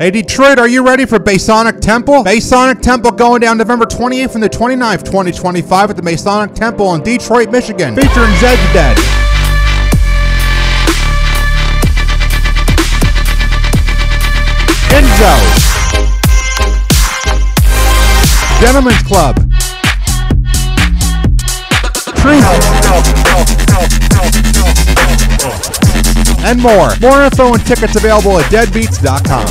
Hey Detroit, are you ready for Masonic Temple? Masonic Temple going down November 28th and the 29th, 2025 at the Masonic Temple in Detroit, Michigan, featuring Zeds Dead. Enzo. Gentlemen's Club. Truth. And more. More info and tickets available at deadbeats.com.